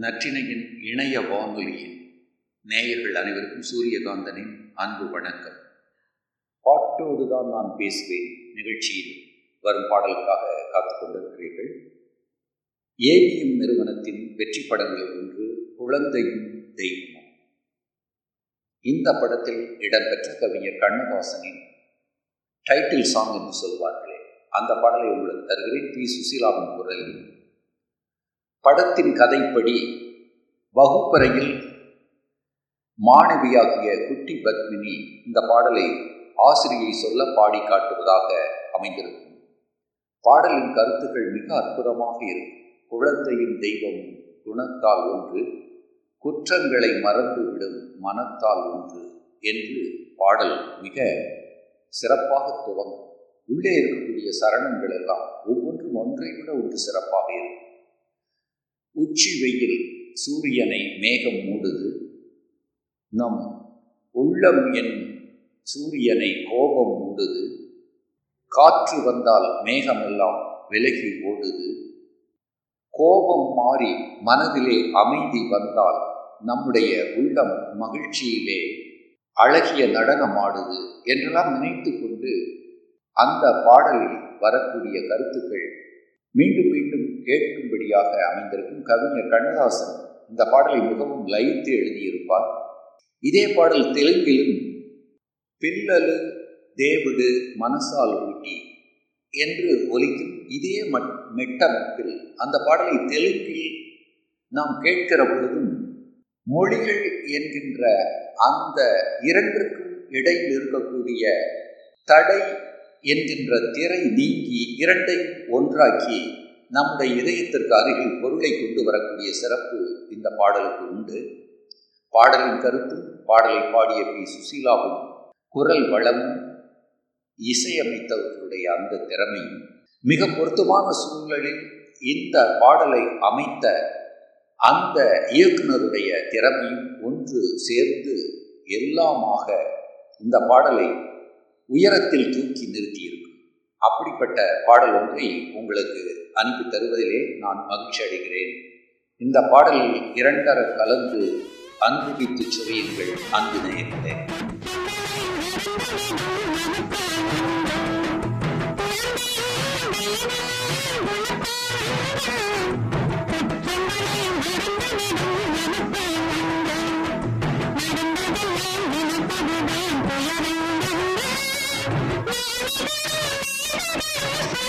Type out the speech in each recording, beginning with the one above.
நற்றினையின் இணைய வானொலியின் நேயர்கள் அனைவருக்கும் சூரியகாந்தனின் அன்பு வணக்கம். பாட்டோடு தான் நான் பேசுவேன் நிகழ்ச்சியில் வரும் பாடலுக்காக காத்து கொண்டிருக்கிறீர்கள். ஏவிஎம் நிறுவனத்தின் வெற்றி படங்களில் ஒன்று குழந்தையும் தெய்வமும். இந்த படத்தில் இடம்பெற்ற கவிஞர் கண்ணதாசனின் டைட்டில் சாங் என்று சொல்வார்களே அந்த பாடலை உங்களுக்கு தருகிறேன். பி. சுசீலாவின் குரலில் படத்தின் கதைப்படி வகுப்பறையில் மாணவியாகிய குட்டி பத்மினி இந்த பாடலை ஆசிரியை சொல்ல பாடி காட்டுவதாக அமைந்திருக்கும். பாடலின் கருத்துக்கள் மிக அற்புதமாக இருக்கும். குழந்தையின் தெய்வம் குணத்தால் ஒன்று குற்றங்களை மறந்துவிடும் மனத்தால் ஒன்று என்று பாடல் மிக சிறப்பாக துவங்கும். உள்ளே இருக்கக்கூடிய சரணங்கள் எல்லாம் ஒவ்வொன்றும் ஒன்றை விட ஒன்று சிறப்பாக இருக்கும். உச்சி வெயில் சூரியனை மேகம் மூடுது. நம் உள்ளம் என் சூரியனை கோபம் மூடுது. காற்று வந்தால் மேகமெல்லாம் விலகி ஓடுது. கோபம் மாறி மனதிலே அமைதி வந்தால் நம்முடைய உள்ளம் மகிழ்ச்சியிலே அழகிய நடனமாடுது என்றெல்லாம் நினைத்து கொண்டு அந்த பாடலில் வரக்கூடிய கருத்துக்கள் மீண்டும் மீண்டும் கேட்கும்படியாக அமைந்திருக்கும் கவிஞர் கண்ணதாசன் இந்த பாடலை மிகவும் லயித்து எழுதியிருப்பார். இதே பாடல் தெலுங்கிலும் பில்லலு தேவிடு மனசால் ஊட்டி என்று ஒலிக்கும் இதே மெட்டமைப்பில் அந்த பாடலை தெலுங்கில் நாம் கேட்கிற பொழுதும் மொழிகள் என்கின்ற அந்த இரண்டிற்கும் இடையில் இருக்கக்கூடிய தடை என்கின்ற திரை நீங்கி இரண்டை ஒன்றாக்கி நம்முடைய இதயத்திற்கு அருகில் பொருளை கொண்டு வரக்கூடிய சிறப்பு இந்த பாடலுக்கு உண்டு. பாடலின் கருத்து பாடலை பாடிய பி. சுசீலாவின் குரல் வளமும் இசையமைத்தவர்களுடைய அந்த திறமையும் மிக பொருத்தமான சூழலில் இந்த பாடலை அமைத்த அந்த இயக்குனருடைய திறமையும் ஒன்று சேர்ந்து எல்லாமாக இந்த பாடலை உயரத்தில் தூக்கி நிறுத்தியிருக்கும். அப்படிப்பட்ட பாடல் ஒன்றை உங்களுக்கு அனுப்பி தருவதிலே நான் மகிழ்ச்சி அடைகிறேன். இந்த பாடலில் இரண்டர கலந்து அன்புவித்து சுவையுங்கள் அன்பு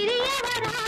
பிரியவரா